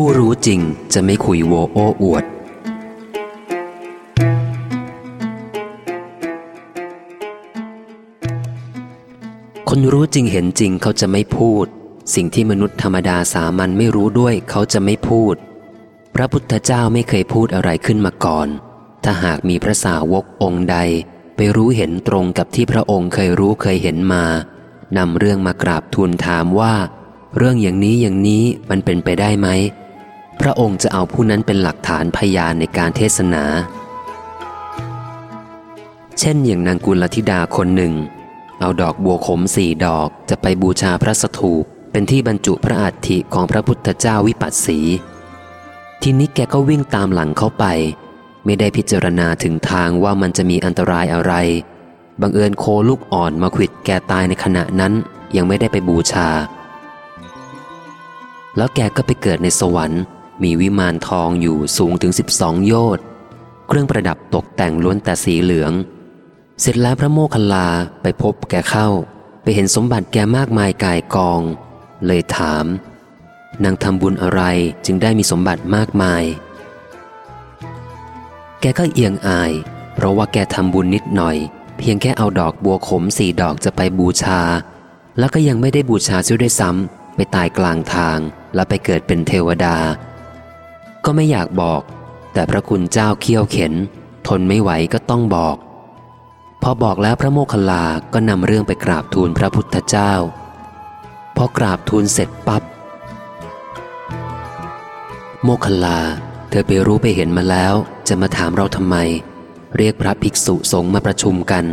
ผู้รู้จริงจะไม่คุยโวโอ้อวด คนรู้จริงเห็นจริงเขาจะไม่พูด สิ่งที่มนุษย์ธรรมดาสามัญไม่รู้ด้วยเขาจะไม่พูด พระพุทธเจ้าไม่เคยพูดอะไรขึ้นมาก่อน ถ้าหากมีพระสาวกองค์ใด ไปรู้เห็นตรงกับที่พระองค์เคยรู้เคยเห็นมานำเรื่องมากราบทูลถามว่า เรื่องอย่างนี้อย่างนี้มันเป็นไปได้ไหม พระองค์จะเอาผู้นั้นเป็นหลักฐานพยานในการเทศนา เช่นอย่างนางกุลธิดาคนหนึ่ง เอาดอกบัวขมสี่ดอกจะไปบูชาพระสถูปเป็นที่บรรจุพระอัฐิของพระพุทธเจ้าวิปัสสี ทีนี้แกก็วิ่งตามหลังเข้าไป ไม่ได้พิจารณาถึงทางว่ามันจะมีอันตรายอะไร บังเอิญโคลูกอ่อนมาขิดแกตายในขณะนั้นยังไม่ได้ไปบูชา แล้วแกก็ไปเกิดในสวรรค์ มีวิมานทองอยู่สูงถึง 12 โยชน์เครื่องประดับตกแต่งล้วนแต่สีเหลือง เสร็จแล้วพระโมคคัลลาไปพบแกเข้า ไปเห็นสมบัติแกมากมายกายกอง เลยถาม นางทำบุญอะไรจึงได้มีสมบัติมากมาย แกก็เอียงอาย เพราะว่าแกทำบุญนิดหน่อย เพียงแค่เอาดอกบัวขมสี่ดอกจะไปบูชา แล้วก็ยังไม่ได้บูชาซิด้วยซ้ำไปตายกลางทาง แล้วไปเกิดเป็นเทวดา ก็ไม่อยากบอก แต่พระคุณเจ้าเคี่ยวเข็น ทนไม่ไหวก็ต้องบอก พอบอกแล้วพระโมคคัลลาก็นำเรื่องไปกราบทูลพระพุทธเจ้า พอกราบทูลเสร็จปับ๊บโมคคัลลา เธอไปรู้ไปเห็นมาแล้ว จะมาถามเราทำไม เรียกพระภิกษุสงฆ์มาประชุมกัน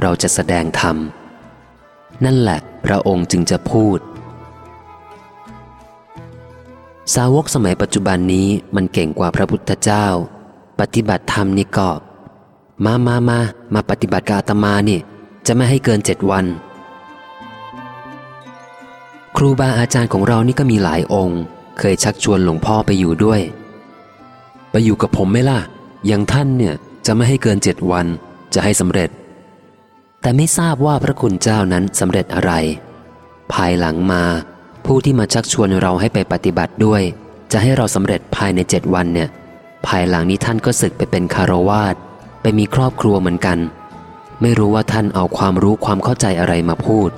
เราจะแสดงธรรม นั่นแหละ พระองค์จึงจะพูด สาวกสมัยปัจจุบันนี้มันเก่งกว่าพระพุทธเจ้า ปฏิบัติธรรมนี่ก็มามามามาปฏิบัติกาตมานี่ จะไม่ให้เกินเจ็ดวัน ครูบาอาจารย์ของเรานี่ก็มีหลายองค์ เคยชักชวนหลวงพ่อไปอยู่ด้วย ไปอยู่กับผมไหมล่ะ อย่างท่านเนี่ยจะไม่ให้เกินเจ็ดวัน จะให้สำเร็จ แต่ไม่ทราบว่าพระคุณเจ้านั้นสำเร็จอะไร ภายหลังมา ผู้ที่มาชักชวนเราให้ไปปฏิบัติด้วย จะให้เราสำเร็จภายในเจ็ดวันเนี่ย ภายหลังนี้ท่านก็ศึกไปเป็นคารวาสไปมีครอบครัวเหมือนกัน ไม่รู้ว่าท่านเอาความรู้ความเข้าใจอะไรมาพูด